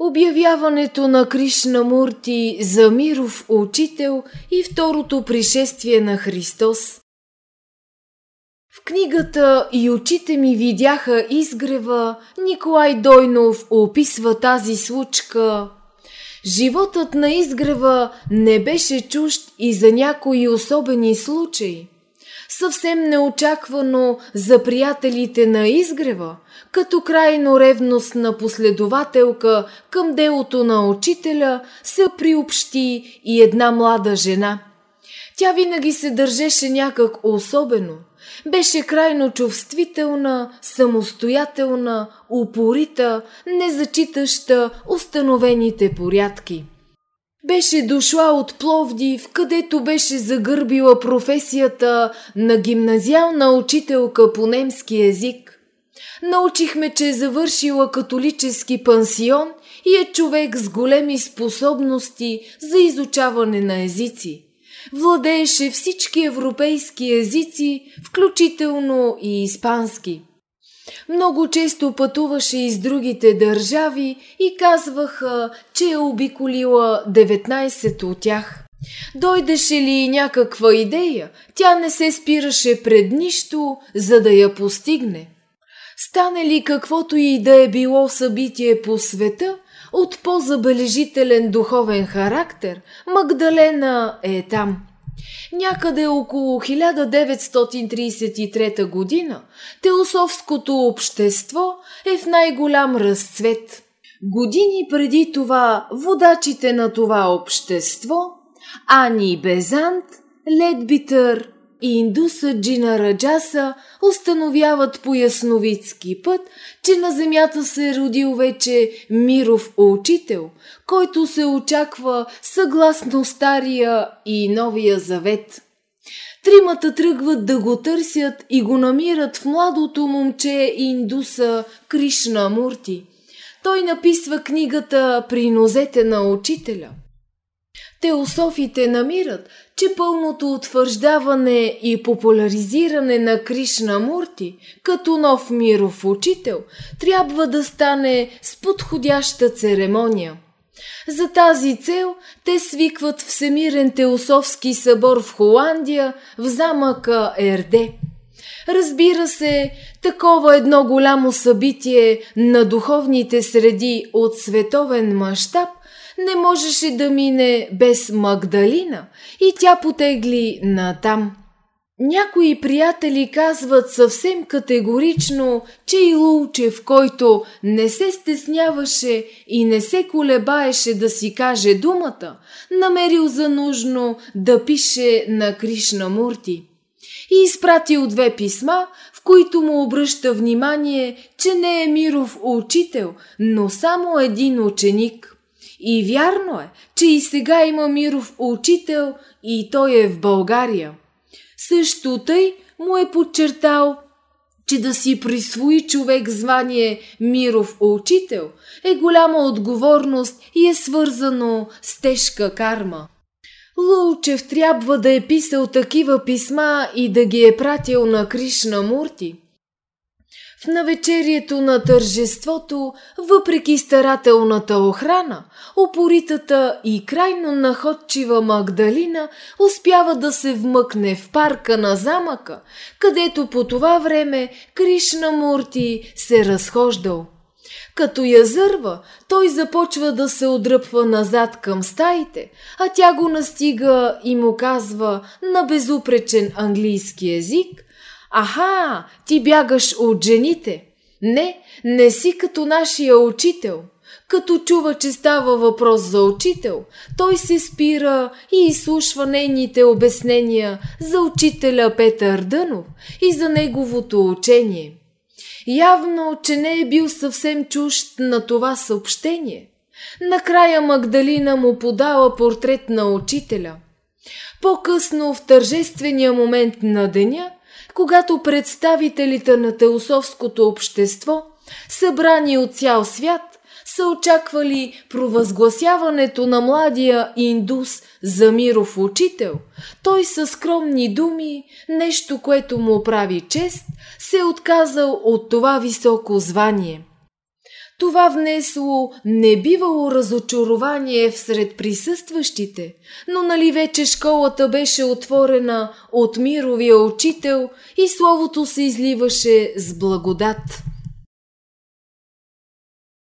Обявяването на Кришна Мурти за миров учител и второто пришествие на Христос. В книгата «И очите ми видяха изгрева» Николай Дойнов описва тази случка. Животът на изгрева не беше чужд и за някои особени случаи – съвсем неочаквано за приятелите на изгрева, като крайно ревностна последователка към делото на учителя се приобщи и една млада жена. Тя винаги се държеше някак особено. Беше крайно чувствителна, самостоятелна, упорита, незачитаща установените порядки – беше дошла от Пловдив, където беше загърбила професията на гимназиална учителка по немски език. Научихме, че е завършила католически пансион и е човек с големи способности за изучаване на езици. Владееше всички европейски езици, включително и испански. Много често пътуваше из другите държави и казваха, че е обиколила 19 от тях. Дойдеше ли някаква идея, тя не се спираше пред нищо, за да я постигне. Стане ли каквото и да е било събитие по света, от по-забележителен духовен характер, Магдалена е там – Някъде около 1933 година теософското общество е в най-голям разцвет. Години преди това водачите на това общество Ани Безант, Ледбитър и индуса Джина Раджаса установяват по ясновидски път, че на земята се е родил вече миров учител, който се очаква съгласно Стария и Новия Завет. Тримата тръгват да го търсят и го намират в младото момче индуса Кришна Мурти. Той написва книгата «При нозете на учителя». Теософите намират, че пълното утвърждаване и популяризиране на Кришна Мурти като нов миров учител трябва да стане с подходяща церемония. За тази цел те свикват Всемирен теософски събор в Холандия в замъка Ерде. Разбира се, такова едно голямо събитие на духовните среди от световен мащаб не можеше да мине без Магдалина и тя потегли натам. Някои приятели казват съвсем категорично, че и Лулчев, който не се стесняваше и не се колебаеше да си каже думата, намерил за нужно да пише на Кришна Мурти. И изпратил две писма, в които му обръща внимание, че не е Миров учител, но само един ученик – и вярно е, че и сега има Миров учител и той е в България. Също тъй му е подчертал, че да си присвои човек звание Миров учител е голяма отговорност и е свързано с тежка карма. Лулчев трябва да е писал такива писма и да ги е пратил на Кришна Мурти – в навечерието на тържеството, въпреки старателната охрана, опоритата и крайно находчива Магдалина успява да се вмъкне в парка на замъка, където по това време Кришна Мурти се разхождал. Като я зърва, той започва да се отдръпва назад към стаите, а тя го настига и му казва на безупречен английски език – Аха, ти бягаш от жените. Не, не си като нашия учител. Като чува, че става въпрос за учител, той се спира и изслушва нейните обяснения за учителя Петър Дънов и за неговото учение. Явно, че не е бил съвсем чужд на това съобщение. Накрая Магдалина му подала портрет на учителя. По-късно, в тържествения момент на деня, когато представителите на теософското общество, събрани от цял свят, са очаквали провъзгласяването на младия индус за миров учител, той със скромни думи, нещо, което му прави чест, се е отказал от това високо звание. Това внесло небивало разочарование всред присъстващите, но нали вече школата беше отворена от мировия учител и словото се изливаше с благодат.